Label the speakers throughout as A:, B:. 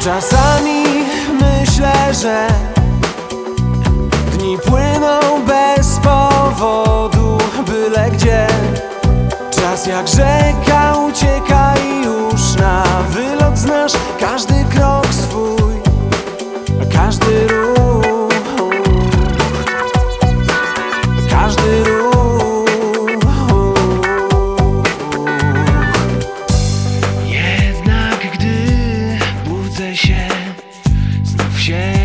A: Czasami myślę, że dni płyną bez powodu, byle gdzie. Czas jak rzeka ucieka i już na wylot znasz każdy krok się.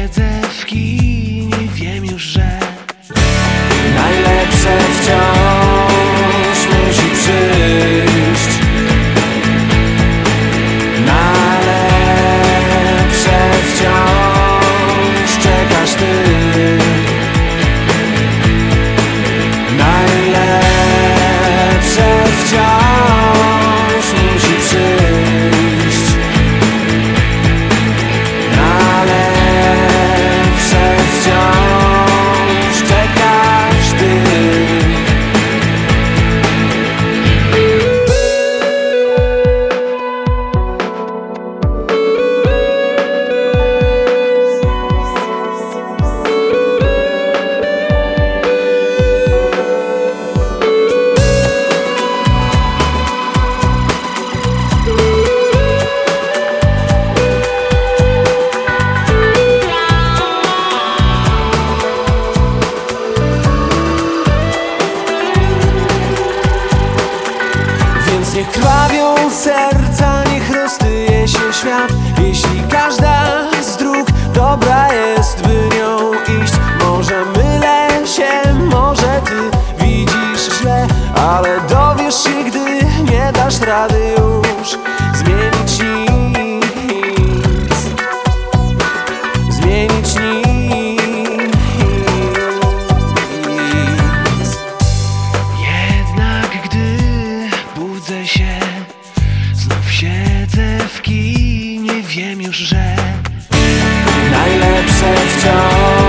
A: Niech krwawią serca, niech roztyje się świat. Jeśli każda z dróg dobra jest, by nią iść Może mylę się, może ty widzisz źle Ale dowiesz się, gdy nie dasz rady siedzę w kinie, wiem już, że najlepsze wciąż.